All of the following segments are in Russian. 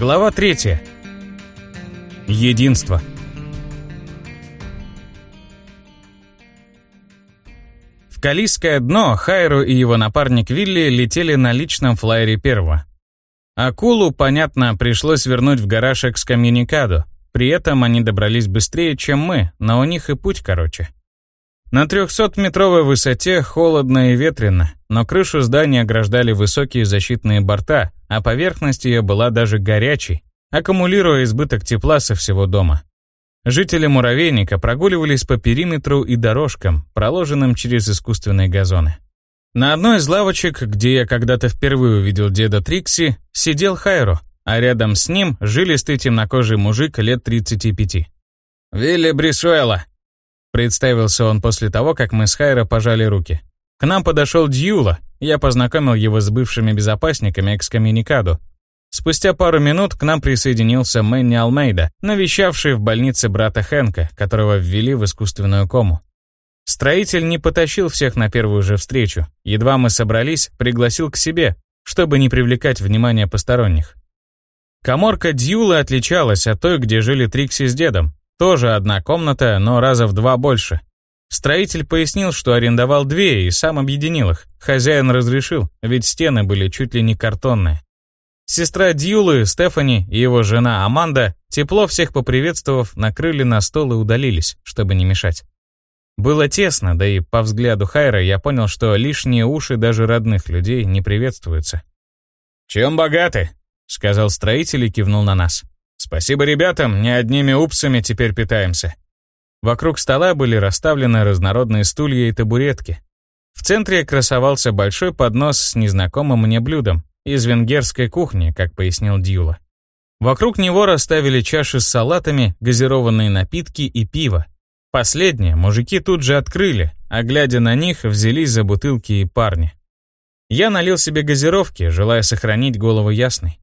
Глава 3. Единство. В Калийское дно Хайру и его напарник Вилли летели на личном флайере первого. Акулу, понятно, пришлось вернуть в гараж экскоммуникаду. При этом они добрались быстрее, чем мы, но у них и путь короче. На 300-метровой высоте холодно и ветрено, но крышу здания ограждали высокие защитные борта, а поверхность ее была даже горячей, аккумулируя избыток тепла со всего дома. Жители муравейника прогуливались по периметру и дорожкам, проложенным через искусственные газоны. На одной из лавочек, где я когда-то впервые увидел деда Трикси, сидел Хайро, а рядом с ним жилистый темнокожий мужик лет 35. «Вилли Брисуэла», Представился он после того, как мы с Хайро пожали руки. К нам подошел Дьюла, я познакомил его с бывшими безопасниками экскоммуникаду. Спустя пару минут к нам присоединился Мэнни Алмейда, навещавший в больнице брата Хэнка, которого ввели в искусственную кому. Строитель не потащил всех на первую же встречу. Едва мы собрались, пригласил к себе, чтобы не привлекать внимание посторонних. Коморка Дьюла отличалась от той, где жили Трикси с дедом. Тоже одна комната, но раза в два больше. Строитель пояснил, что арендовал две и сам объединил их. Хозяин разрешил, ведь стены были чуть ли не картонные. Сестра Дьюлы, Стефани и его жена Аманда, тепло всех поприветствовав, накрыли на стол и удалились, чтобы не мешать. Было тесно, да и по взгляду Хайра я понял, что лишние уши даже родных людей не приветствуются. «Чем богаты?» — сказал строитель и кивнул на нас. Спасибо ребятам, не одними упсами теперь питаемся. Вокруг стола были расставлены разнородные стулья и табуретки. В центре красовался большой поднос с незнакомым мне блюдом из венгерской кухни, как пояснил Дьюла. Вокруг него расставили чаши с салатами, газированные напитки и пиво. Последнее мужики тут же открыли, а глядя на них, взялись за бутылки и парни. Я налил себе газировки, желая сохранить голову ясной.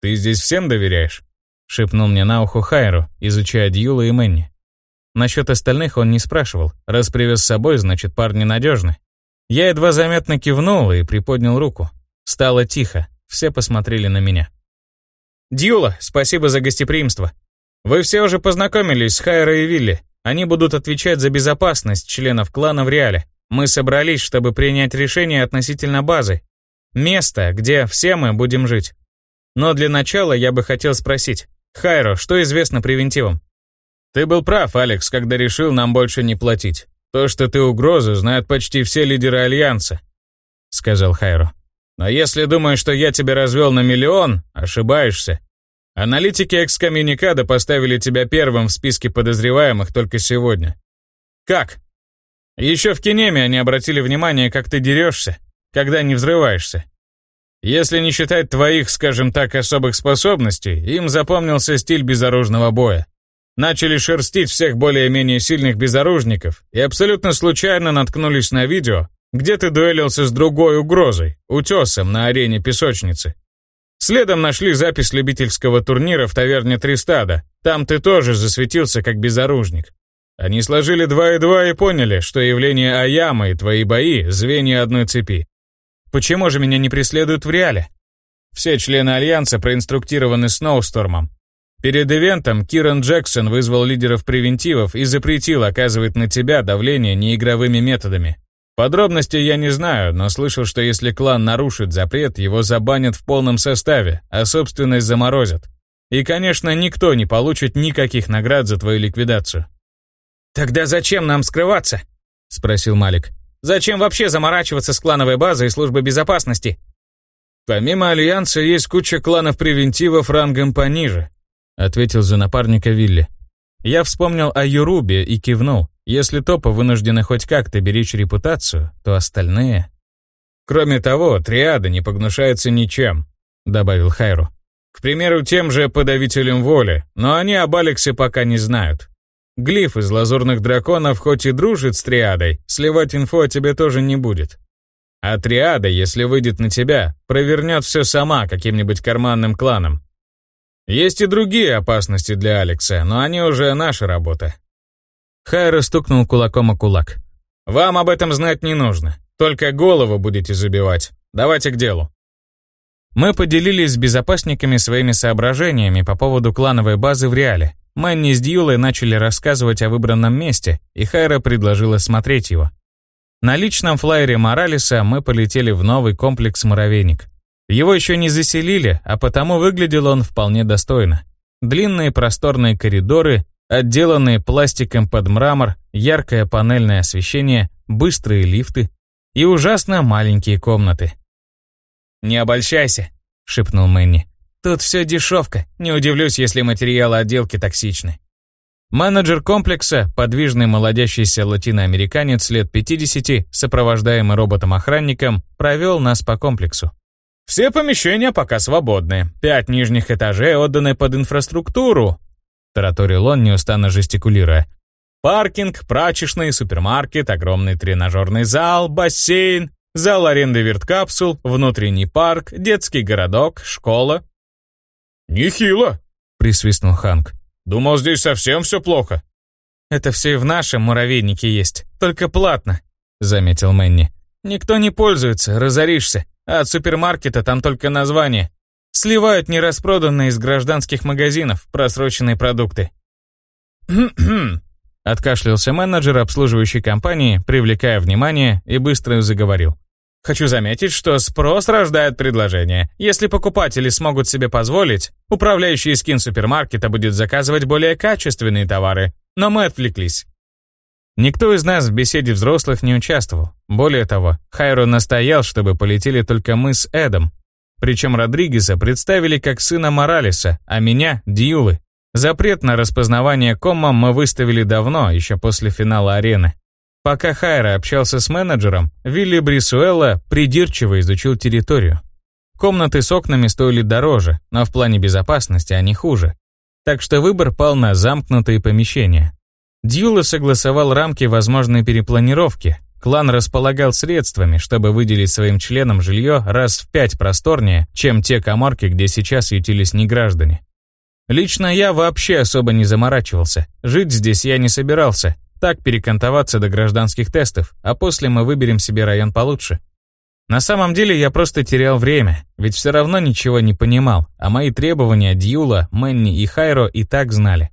«Ты здесь всем доверяешь?» — шепнул мне на ухо Хайру, изучая Дьюла и Мэнни. Насчет остальных он не спрашивал. Раз привез с собой, значит, парни надежны. Я едва заметно кивнул и приподнял руку. Стало тихо, все посмотрели на меня. «Дьюла, спасибо за гостеприимство. Вы все уже познакомились с Хайро и Вилли. Они будут отвечать за безопасность членов клана в Реале. Мы собрались, чтобы принять решение относительно базы. Место, где все мы будем жить. Но для начала я бы хотел спросить, Хайро, что известно превентивам? Ты был прав, Алекс, когда решил нам больше не платить. То, что ты угроза, знают почти все лидеры Альянса, сказал Хайро. Но если думаешь, что я тебя развел на миллион, ошибаешься. Аналитики экскоммуникада поставили тебя первым в списке подозреваемых только сегодня. Как? Еще в Кинеме они обратили внимание, как ты дерешься, когда не взрываешься. Если не считать твоих, скажем так, особых способностей, им запомнился стиль безоружного боя. Начали шерстить всех более-менее сильных безоружников и абсолютно случайно наткнулись на видео, где ты дуэлился с другой угрозой, утесом на арене песочницы. Следом нашли запись любительского турнира в таверне Тристада. Там ты тоже засветился как безоружник. Они сложили два и два и поняли, что явление Аямы и твои бои — звенья одной цепи. Почему же меня не преследуют в реале? Все члены Альянса проинструктированы Сноустормом. Перед ивентом Киран Джексон вызвал лидеров превентивов и запретил оказывать на тебя давление неигровыми методами. Подробностей я не знаю, но слышал, что если клан нарушит запрет, его забанят в полном составе, а собственность заморозят. И, конечно, никто не получит никаких наград за твою ликвидацию. «Тогда зачем нам скрываться?» — спросил Малик. Зачем вообще заморачиваться с клановой базой и службой безопасности? Помимо Альянса есть куча кланов-превентивов рангом пониже, ответил за напарника Вилли. Я вспомнил о Юрубе и кивнул. Если топы вынуждены хоть как-то беречь репутацию, то остальные... Кроме того, триада не погнушается ничем, добавил Хайру. К примеру, тем же подавителем воли, но они об Алексе пока не знают. Глиф из лазурных драконов хоть и дружит с триадой, сливать инфу о тебе тоже не будет. А триада, если выйдет на тебя, провернет все сама каким-нибудь карманным кланом. Есть и другие опасности для Алекса, но они уже наша работа. Хайра стукнул кулаком о кулак. «Вам об этом знать не нужно. Только голову будете забивать. Давайте к делу». Мы поделились с безопасниками своими соображениями по поводу клановой базы в Реале. Мэнни с Дьюлой начали рассказывать о выбранном месте, и Хайра предложила смотреть его. На личном флайере Моралеса мы полетели в новый комплекс «Муравейник». Его еще не заселили, а потому выглядел он вполне достойно. Длинные просторные коридоры, отделанные пластиком под мрамор, яркое панельное освещение, быстрые лифты и ужасно маленькие комнаты. «Не обольщайся», — шепнул Мэнни. «Тут все дешевка, не удивлюсь, если материалы отделки токсичны». Менеджер комплекса, подвижный молодящийся латиноамериканец лет 50, сопровождаемый роботом-охранником, провел нас по комплексу. «Все помещения пока свободны. Пять нижних этажей отданы под инфраструктуру», тараторил он, неустанно жестикулируя. «Паркинг, прачечный, супермаркет, огромный тренажерный зал, бассейн, зал аренды верткапсул, внутренний парк, детский городок, школа». «Нехило», — присвистнул Ханк. «Думал, здесь совсем все плохо». «Это все и в нашем муравейнике есть, только платно», — заметил Мэнни. «Никто не пользуется, разоришься. А от супермаркета там только название. Сливают нераспроданные из гражданских магазинов просроченные продукты». «Хм-хм», откашлялся менеджер обслуживающей компании, привлекая внимание, и быстро заговорил. Хочу заметить, что спрос рождает предложение. Если покупатели смогут себе позволить, управляющий скин супермаркета будет заказывать более качественные товары. Но мы отвлеклись. Никто из нас в беседе взрослых не участвовал. Более того, Хайро настоял, чтобы полетели только мы с Эдом. Причем Родригеса представили как сына Моралеса, а меня — Дьюлы. Запрет на распознавание кома мы выставили давно, еще после финала арены. Пока Хайра общался с менеджером, Вилли Брисуэлла придирчиво изучил территорию. Комнаты с окнами стоили дороже, но в плане безопасности они хуже. Так что выбор пал на замкнутые помещения. Дьюла согласовал рамки возможной перепланировки. Клан располагал средствами, чтобы выделить своим членам жилье раз в пять просторнее, чем те коморки, где сейчас ютились неграждане. Лично я вообще особо не заморачивался. Жить здесь я не собирался, так перекантоваться до гражданских тестов, а после мы выберем себе район получше. На самом деле я просто терял время, ведь все равно ничего не понимал, а мои требования Дьюла, Мэнни и Хайро и так знали.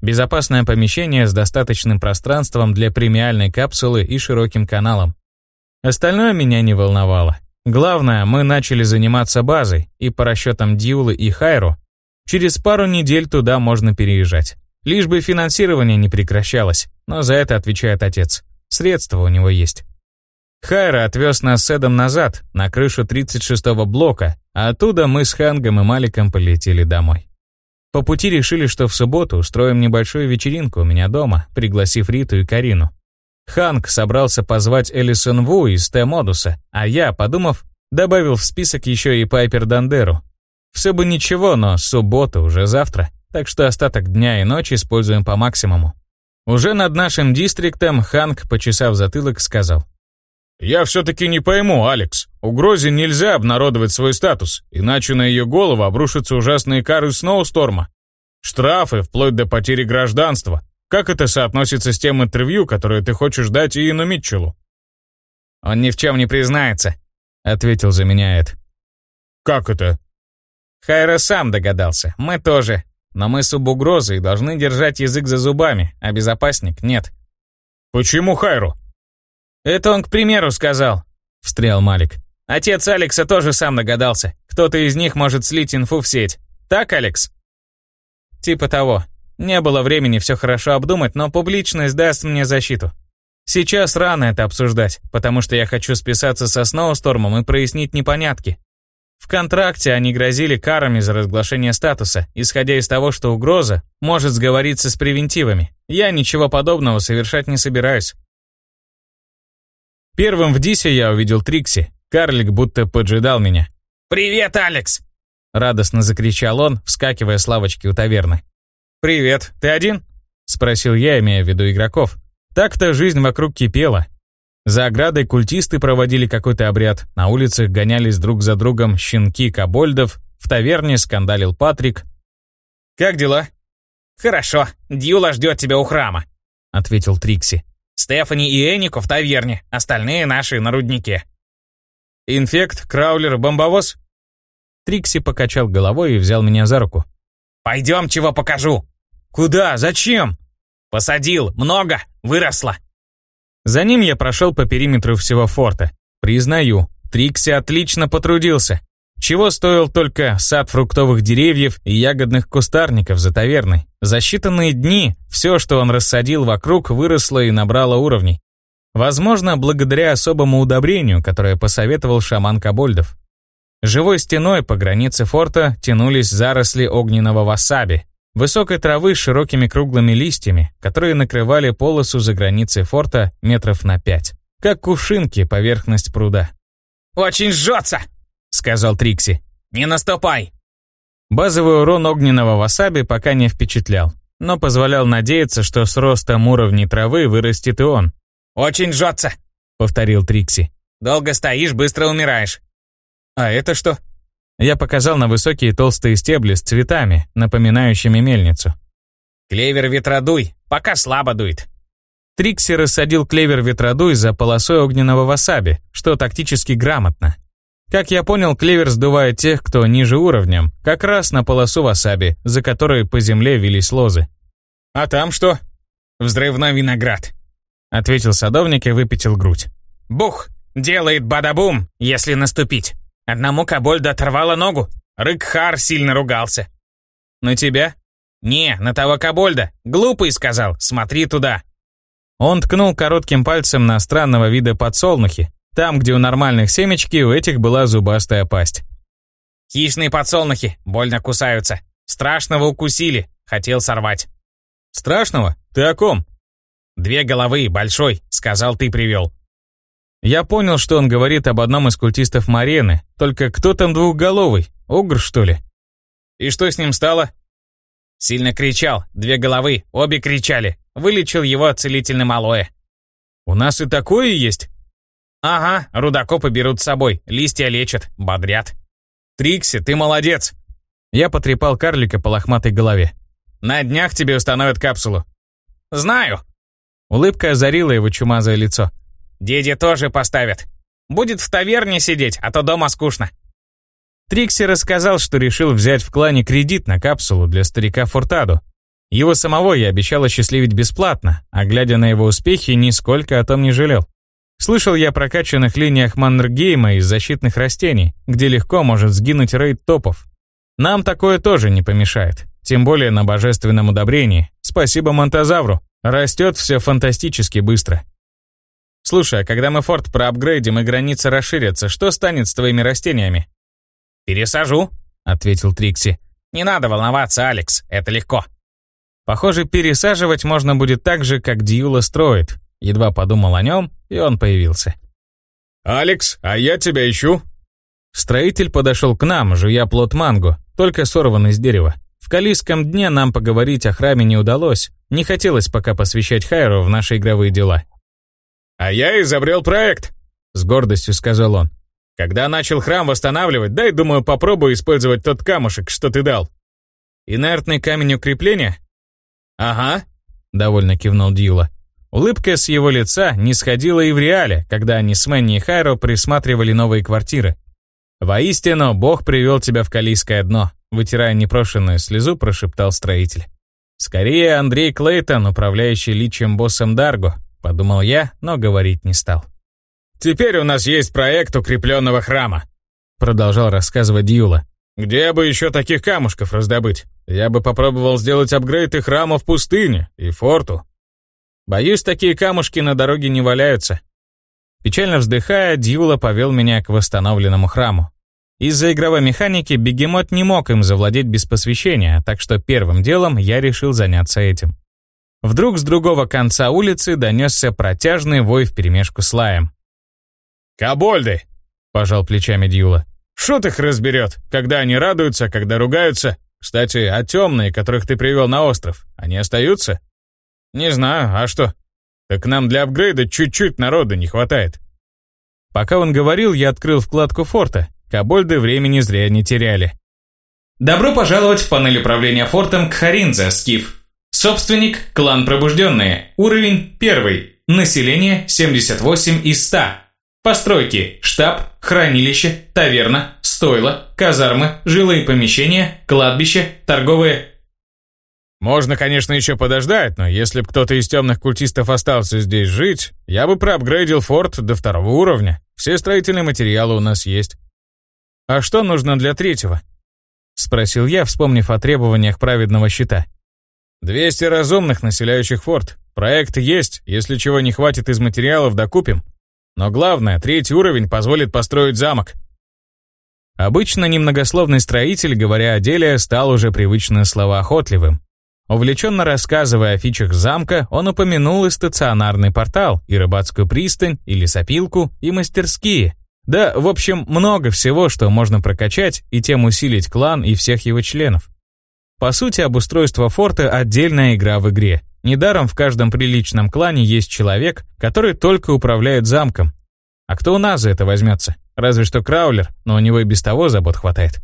Безопасное помещение с достаточным пространством для премиальной капсулы и широким каналом. Остальное меня не волновало. Главное, мы начали заниматься базой, и по расчетам Дьюлы и Хайро, через пару недель туда можно переезжать. Лишь бы финансирование не прекращалось, но за это отвечает отец. Средства у него есть. Хайра отвез нас с Эдом назад, на крышу 36-го блока, а оттуда мы с Хангом и Маликом полетели домой. По пути решили, что в субботу устроим небольшую вечеринку у меня дома, пригласив Риту и Карину. Ханг собрался позвать Элисон Ву из Т-модуса, а я, подумав, добавил в список еще и Пайпер Дандеру. Все бы ничего, но суббота уже завтра так что остаток дня и ночи используем по максимуму. Уже над нашим дистриктом Ханк, почесав затылок, сказал. «Я все-таки не пойму, Алекс. Угрозе нельзя обнародовать свой статус, иначе на ее голову обрушатся ужасные кары Сноусторма. Штрафы, вплоть до потери гражданства. Как это соотносится с тем интервью, которое ты хочешь дать Иену Митчеллу?» «Он ни в чем не признается», — ответил за меня Эд. «Как это?» Хайра сам догадался, мы тоже. Но мы субугрозы и должны держать язык за зубами, а безопасник нет. Почему Хайру? Это он к примеру сказал, встрял Малик. Отец Алекса тоже сам догадался. Кто-то из них может слить инфу в сеть. Так, Алекс? Типа того. Не было времени все хорошо обдумать, но публичность даст мне защиту. Сейчас рано это обсуждать, потому что я хочу списаться со Сноустормом и прояснить непонятки. В контракте они грозили карами за разглашение статуса, исходя из того, что угроза может сговориться с превентивами. Я ничего подобного совершать не собираюсь. Первым в Дисе я увидел Трикси. Карлик будто поджидал меня. «Привет, Алекс!» Радостно закричал он, вскакивая с лавочки у таверны. «Привет, ты один?» Спросил я, имея в виду игроков. Так-то жизнь вокруг кипела, за оградой культисты проводили какой-то обряд, на улицах гонялись друг за другом щенки кобольдов, в таверне скандалил Патрик. «Как дела?» «Хорошо, Дьюла ждет тебя у храма», — ответил Трикси. «Стефани и Энико в таверне, остальные наши на руднике». «Инфект, Краулер, Бомбовоз?» Трикси покачал головой и взял меня за руку. «Пойдем, чего покажу!» «Куда? Зачем?» «Посадил. Много. Выросло». За ним я прошел по периметру всего форта. Признаю, Трикси отлично потрудился. Чего стоил только сад фруктовых деревьев и ягодных кустарников за таверной. За считанные дни все, что он рассадил вокруг, выросло и набрало уровней. Возможно, благодаря особому удобрению, которое посоветовал шаман Кабольдов. Живой стеной по границе форта тянулись заросли огненного васаби, высокой травы с широкими круглыми листьями, которые накрывали полосу за границей форта метров на пять, как кувшинки поверхность пруда. «Очень жжется!» сказал Трикси. «Не наступай!» Базовый урон огненного васаби пока не впечатлял, но позволял надеяться, что с ростом уровней травы вырастет и он. «Очень жжется!» — повторил Трикси. «Долго стоишь, быстро умираешь». «А это что?» Я показал на высокие толстые стебли с цветами, напоминающими мельницу. «Клевер ветродуй, пока слабо дует». Трикси рассадил клевер ветродуй за полосой огненного васаби, что тактически грамотно. Как я понял, клевер сдувает тех, кто ниже уровнем, как раз на полосу васаби, за которой по земле вились лозы. «А там что?» «Взрывной виноград», — ответил садовник и выпятил грудь. «Бух! Делает бадабум, если наступить. Одному кобольду оторвало ногу. Рыкхар сильно ругался». «На тебя?» «Не, на того кобольда. Глупый сказал, смотри туда». Он ткнул коротким пальцем на странного вида подсолнухи, там, где у нормальных семечки, у этих была зубастая пасть. «Хищные подсолнухи, больно кусаются. Страшного укусили, хотел сорвать». «Страшного? Ты о ком?» «Две головы, большой, сказал, ты привел». Я понял, что он говорит об одном из культистов Марены, только кто там двухголовый? Огр, что ли? «И что с ним стало?» Сильно кричал, две головы, обе кричали. Вылечил его целительным алоэ. «У нас и такое есть?» «Ага, рудокопы берут с собой, листья лечат, бодрят». «Трикси, ты молодец!» Я потрепал карлика по лохматой голове. «На днях тебе установят капсулу». «Знаю». Улыбка озарила его чумазое лицо. «Деди тоже поставят. Будет в таверне сидеть, а то дома скучно». Трикси рассказал, что решил взять в клане кредит на капсулу для старика Фуртаду. Его самого я обещал осчастливить бесплатно, а глядя на его успехи, нисколько о том не жалел. Слышал я о прокачанных линиях Маннергейма из защитных растений, где легко может сгинуть рейд топов. Нам такое тоже не помешает. Тем более на божественном удобрении. Спасибо Монтозавру. Растет все фантастически быстро. Слушай, а когда мы форт проапгрейдим и границы расширятся, что станет с твоими растениями? «Пересажу», — ответил Трикси. «Не надо волноваться, Алекс, это легко». Похоже, пересаживать можно будет так же, как Дьюла строит. Едва подумал о нем, и он появился. «Алекс, а я тебя ищу!» Строитель подошел к нам, жуя плод манго, только сорванный с дерева. В Калийском дне нам поговорить о храме не удалось, не хотелось пока посвящать Хайру в наши игровые дела. «А я изобрел проект», — с гордостью сказал он. «Когда начал храм восстанавливать, дай, думаю, попробую использовать тот камушек, что ты дал». «Инертный камень укрепления?» «Ага», — довольно кивнул Дьюла. Улыбка с его лица не сходила и в реале, когда они с Мэнни и Хайро присматривали новые квартиры. «Воистину, Бог привел тебя в Калийское дно», вытирая непрошенную слезу, прошептал строитель. «Скорее Андрей Клейтон, управляющий личием боссом Дарго», подумал я, но говорить не стал. «Теперь у нас есть проект укрепленного храма», продолжал рассказывать Дьюла. «Где бы еще таких камушков раздобыть? Я бы попробовал сделать апгрейд и храма в пустыне, и форту, Боюсь, такие камушки на дороге не валяются. Печально вздыхая, Дьюла повел меня к восстановленному храму. Из-за игровой механики бегемот не мог им завладеть без посвящения, так что первым делом я решил заняться этим. Вдруг с другого конца улицы донесся протяжный вой вперемешку с лаем. «Кобольды!» — пожал плечами Дьюла. «Шут их разберет, когда они радуются, когда ругаются. Кстати, а темные, которых ты привел на остров, они остаются?» «Не знаю, а что?» «Так нам для апгрейда чуть-чуть народа не хватает». Пока он говорил, я открыл вкладку форта. Кобольды времени зря не теряли. Добро пожаловать в панель управления фортом Кхаринза, Скиф. Собственник – клан Пробужденные. Уровень 1. Население 78 из 100. Постройки, штаб, хранилище, таверна, стойло, казармы, жилые помещения, кладбище, торговые... Можно, конечно, еще подождать, но если бы кто-то из темных культистов остался здесь жить, я бы проапгрейдил форт до второго уровня. Все строительные материалы у нас есть. А что нужно для третьего? Спросил я, вспомнив о требованиях праведного щита. 200 разумных, населяющих форт. Проект есть, если чего не хватит из материалов, докупим. Но главное, третий уровень позволит построить замок. Обычно немногословный строитель, говоря о деле, стал уже привычно словоохотливым. Увлеченно рассказывая о фичах замка, он упомянул и стационарный портал, и рыбацкую пристань, и лесопилку, и мастерские. Да, в общем, много всего, что можно прокачать и тем усилить клан и всех его членов. По сути, обустройство форта – отдельная игра в игре. Недаром в каждом приличном клане есть человек, который только управляет замком. А кто у нас за это возьмется? Разве что Краулер, но у него и без того забот хватает.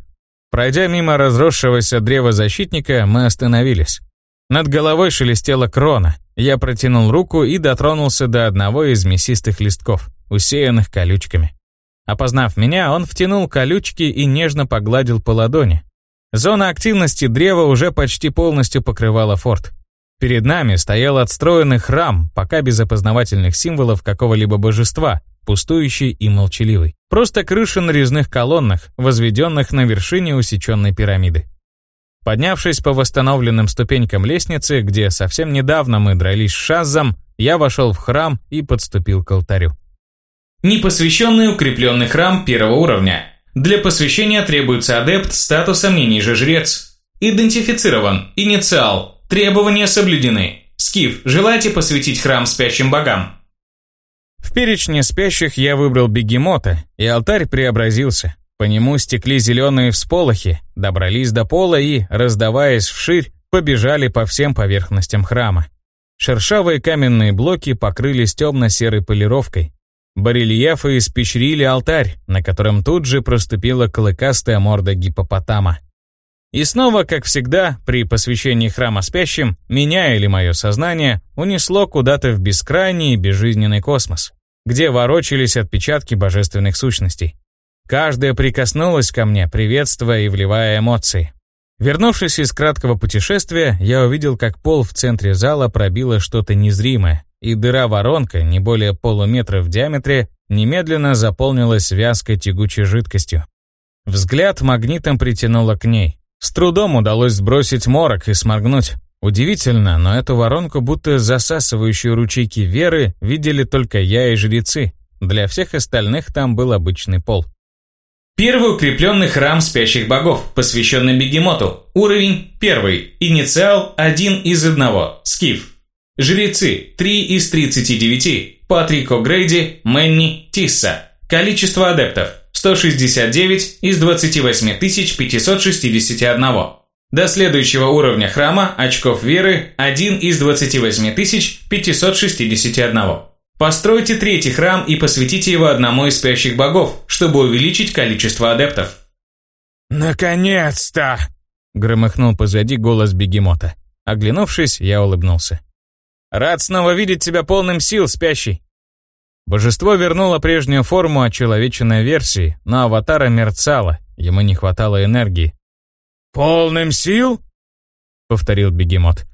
Пройдя мимо разросшегося древа защитника, мы остановились. Над головой шелестела крона. Я протянул руку и дотронулся до одного из мясистых листков, усеянных колючками. Опознав меня, он втянул колючки и нежно погладил по ладони. Зона активности древа уже почти полностью покрывала форт. Перед нами стоял отстроенный храм, пока без опознавательных символов какого-либо божества, пустующий и молчаливый. Просто крыша на резных колоннах, возведенных на вершине усеченной пирамиды. Поднявшись по восстановленным ступенькам лестницы, где совсем недавно мы дрались с Шаззом, я вошел в храм и подступил к алтарю. Непосвященный укрепленный храм первого уровня. Для посвящения требуется адепт статусом не ниже жрец. Идентифицирован. Инициал. Требования соблюдены. Скиф, желаете посвятить храм спящим богам? В перечне спящих я выбрал бегемота, и алтарь преобразился. По нему стекли зеленые всполохи, добрались до пола и, раздаваясь вширь, побежали по всем поверхностям храма. Шершавые каменные блоки покрылись темно-серой полировкой. Барельефы испещрили алтарь, на котором тут же проступила клыкастая морда гипопотама. И снова, как всегда, при посвящении храма спящим, меня или мое сознание унесло куда-то в бескрайний безжизненный космос, где ворочались отпечатки божественных сущностей. Каждая прикоснулась ко мне, приветствуя и вливая эмоции. Вернувшись из краткого путешествия, я увидел, как пол в центре зала пробило что-то незримое, и дыра-воронка, не более полуметра в диаметре, немедленно заполнилась вязкой тягучей жидкостью. Взгляд магнитом притянуло к ней. С трудом удалось сбросить морок и сморгнуть. Удивительно, но эту воронку, будто засасывающую ручейки веры, видели только я и жрецы. Для всех остальных там был обычный пол. Первый укрепленный храм спящих богов, посвященный бегемоту. Уровень 1. Инициал 1 из 1. Скиф. Жрецы 3 из 39. Патрик О'Грейди, Мэнни, Тисса. Количество адептов 169 из 28 561. До следующего уровня храма очков веры 1 из 28 561. Постройте третий храм и посвятите его одному из спящих богов, чтобы увеличить количество адептов. «Наконец-то!» — громыхнул позади голос бегемота. Оглянувшись, я улыбнулся. «Рад снова видеть тебя полным сил, спящий!» Божество вернуло прежнюю форму очеловеченной версии, но аватара мерцало, ему не хватало энергии. «Полным сил?» — повторил бегемот.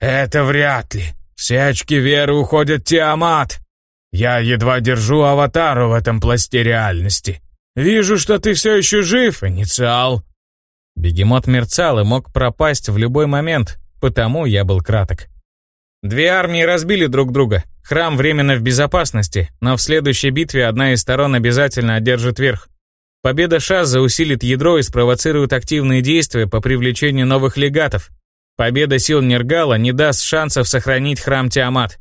«Это вряд ли. Все очки веры уходят Тиамат. Я едва держу аватару в этом пласте реальности. Вижу, что ты все еще жив, инициал». Бегемот мерцал и мог пропасть в любой момент, потому я был краток. Две армии разбили друг друга. Храм временно в безопасности, но в следующей битве одна из сторон обязательно одержит верх. Победа Шаза усилит ядро и спровоцирует активные действия по привлечению новых легатов. Победа сил Нергала не даст шансов сохранить храм Тиамат.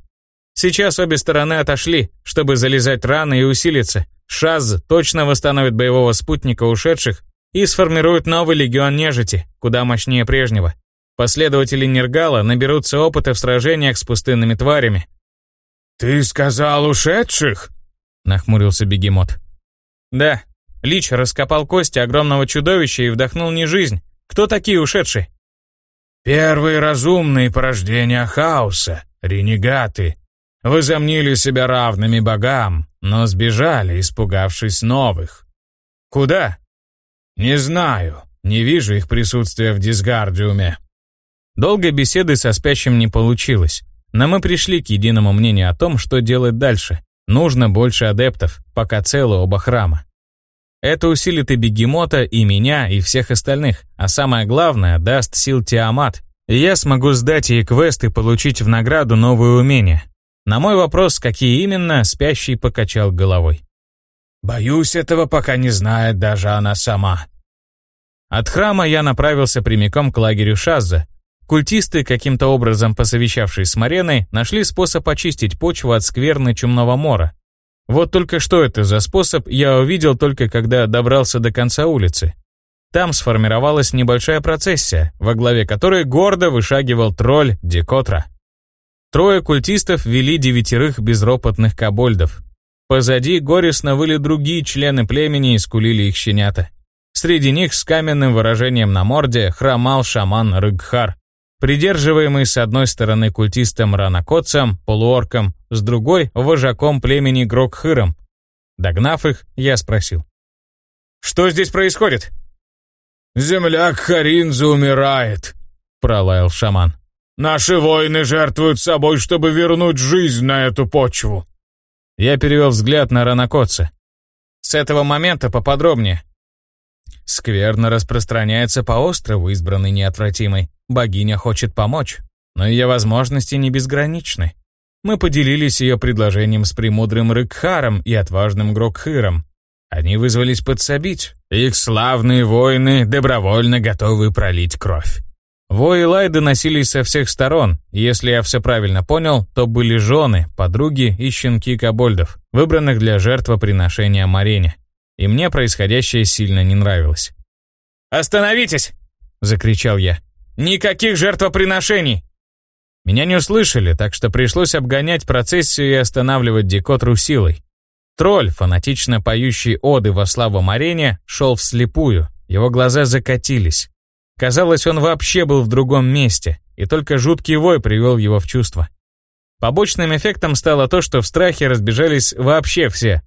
Сейчас обе стороны отошли, чтобы залезать рано и усилиться. Шаз точно восстановит боевого спутника ушедших и сформирует новый легион нежити, куда мощнее прежнего. Последователи Нергала наберутся опыта в сражениях с пустынными тварями. «Ты сказал ушедших?» — нахмурился бегемот. «Да. Лич раскопал кости огромного чудовища и вдохнул не жизнь. Кто такие ушедшие?» «Первые разумные порождения хаоса, ренегаты, возомнили себя равными богам, но сбежали, испугавшись новых. Куда? Не знаю. Не вижу их присутствия в дисгардиуме. Долгой беседы со спящим не получилось, но мы пришли к единому мнению о том, что делать дальше. Нужно больше адептов, пока целы оба храма. Это усилит и бегемота, и меня, и всех остальных, а самое главное, даст сил Тиамат, и я смогу сдать ей квест и получить в награду новые умения. На мой вопрос, какие именно, спящий покачал головой. «Боюсь этого, пока не знает даже она сама». От храма я направился прямиком к лагерю Шазза. Культисты, каким-то образом посовещавшись с Мареной, нашли способ очистить почву от скверны Чумного Мора. Вот только что это за способ, я увидел только когда добрался до конца улицы. Там сформировалась небольшая процессия, во главе которой гордо вышагивал тролль Декотра. Трое культистов вели девятерых безропотных кобольдов. Позади горестно выли другие члены племени и скулили их щенята. Среди них с каменным выражением на морде хромал шаман Рыгхар, придерживаемый с одной стороны культистом Ранакотцем, полуорком, с другой — вожаком племени Грокхыром. Догнав их, я спросил. «Что здесь происходит?» «Земляк Харинза умирает», — пролаял шаман. Наши воины жертвуют собой, чтобы вернуть жизнь на эту почву». Я перевел взгляд на Ранакотца. «С этого момента поподробнее». Скверно распространяется по острову, избранный неотвратимой. Богиня хочет помочь, но ее возможности не безграничны. Мы поделились ее предложением с премудрым Рыкхаром и отважным Грокхыром. Они вызвались подсобить. Их славные воины добровольно готовы пролить кровь. Вои лай доносились со всех сторон, если я все правильно понял, то были жены, подруги и щенки кобольдов, выбранных для жертвоприношения Марене. И мне происходящее сильно не нравилось. «Остановитесь!» — закричал я. «Никаких жертвоприношений!» Меня не услышали, так что пришлось обгонять процессию и останавливать Декотру силой. Тролль, фанатично поющий оды во славу Марене, шел вслепую, его глаза закатились. Казалось, он вообще был в другом месте, и только жуткий вой привел его в чувство. Побочным эффектом стало то, что в страхе разбежались вообще все.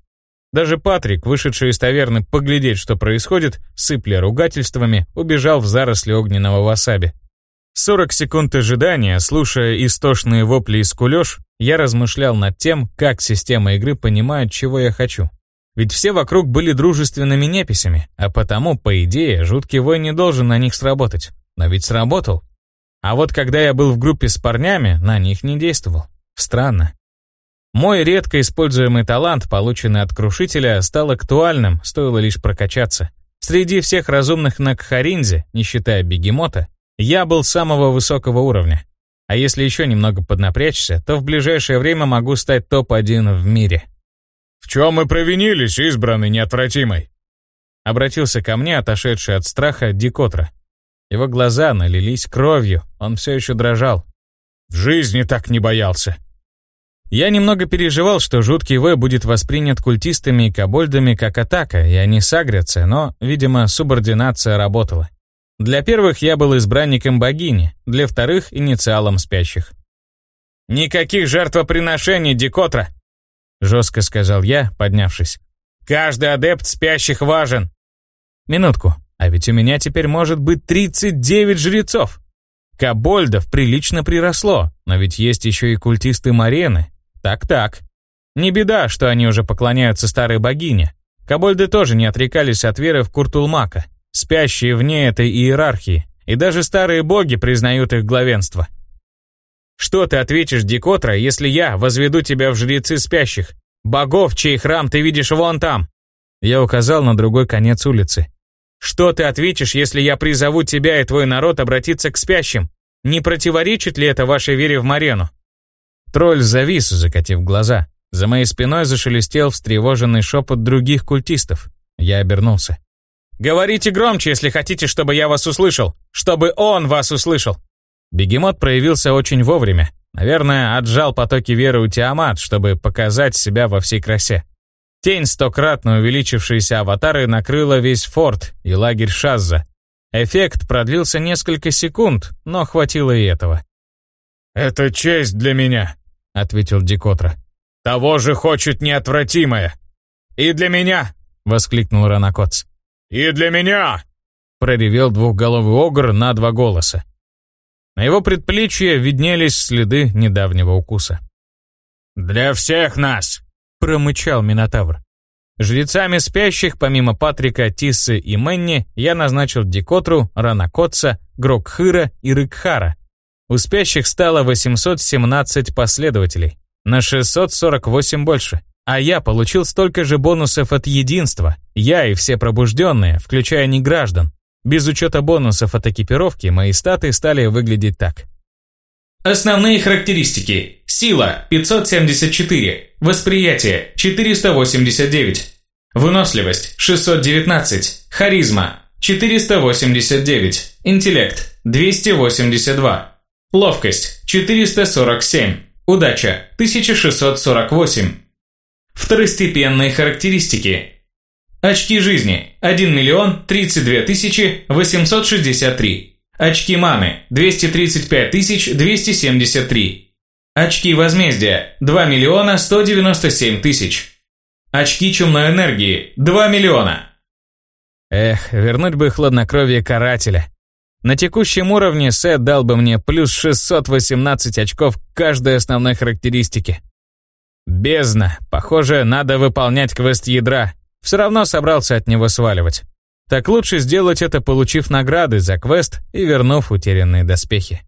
Даже Патрик, вышедший из таверны поглядеть, что происходит, сыпля ругательствами, убежал в заросли огненного васаби. 40 секунд ожидания, слушая истошные вопли и скулёж, я размышлял над тем, как система игры понимает, чего я хочу. Ведь все вокруг были дружественными неписями, а потому, по идее, жуткий вой не должен на них сработать. Но ведь сработал. А вот когда я был в группе с парнями, на них не действовал. Странно. Мой редко используемый талант, полученный от Крушителя, стал актуальным, стоило лишь прокачаться. Среди всех разумных на Кхаринзе, не считая бегемота, я был самого высокого уровня. А если еще немного поднапрячься, то в ближайшее время могу стать топ-1 в мире. «В чем мы провинились, избранный неотвратимый?» Обратился ко мне, отошедший от страха, Дикотра. Его глаза налились кровью, он все еще дрожал. «В жизни так не боялся». Я немного переживал, что жуткий вой будет воспринят культистами и кобольдами как атака, и они сагрятся, но, видимо, субординация работала. Для первых я был избранником богини, для вторых — инициалом спящих. «Никаких жертвоприношений, Дикотра!» — жестко сказал я, поднявшись. «Каждый адепт спящих важен!» «Минутку, а ведь у меня теперь может быть 39 жрецов!» Кабольдов прилично приросло, но ведь есть еще и культисты Марены. Так-так. Не беда, что они уже поклоняются старой богине. Кабольды тоже не отрекались от веры в Куртулмака, спящие вне этой иерархии, и даже старые боги признают их главенство. Что ты ответишь, Дикотра, если я возведу тебя в жрецы спящих? Богов, чей храм ты видишь вон там!» Я указал на другой конец улицы. «Что ты ответишь, если я призову тебя и твой народ обратиться к спящим? Не противоречит ли это вашей вере в Марену?» Тролль завис, закатив глаза. За моей спиной зашелестел встревоженный шепот других культистов. Я обернулся. «Говорите громче, если хотите, чтобы я вас услышал! Чтобы он вас услышал!» Бегемот проявился очень вовремя. Наверное, отжал потоки веры у Тиамат, чтобы показать себя во всей красе. Тень стократно увеличившейся аватары накрыла весь форт и лагерь Шазза. Эффект продлился несколько секунд, но хватило и этого. «Это честь для меня», — ответил Дикотра. того же хочет неотвратимое. И для меня!» — воскликнул Ранакоц. «И для меня!» — проревел двухголовый огр на два голоса. На его предплечье виднелись следы недавнего укуса. «Для всех нас!» — промычал Минотавр. Жрецами спящих, помимо Патрика, Тиссы и Мэнни, я назначил Дикотру, Ранакотца, Грокхыра и Рыкхара. У спящих стало 817 последователей, на 648 больше. А я получил столько же бонусов от единства, я и все пробужденные, включая неграждан. Без учета бонусов от экипировки, мои статы стали выглядеть так. Основные характеристики. Сила – 574. Восприятие – 489. Выносливость – 619. Харизма – 489. Интеллект – 282. Ловкость – 447. Удача – 1648. Второстепенные характеристики. Очки жизни – 1 миллион 32 тысячи 863. Очки маны – 235 273. Очки возмездия – 2 миллиона 197 тысяч. Очки чумной энергии – 2 миллиона. Эх, вернуть бы хладнокровие карателя. На текущем уровне Сет дал бы мне плюс 618 очков каждой основной характеристики. Бездна. Похоже, надо выполнять квест ядра. Все равно собрался от него сваливать. Так лучше сделать это, получив награды за квест и вернув утерянные доспехи.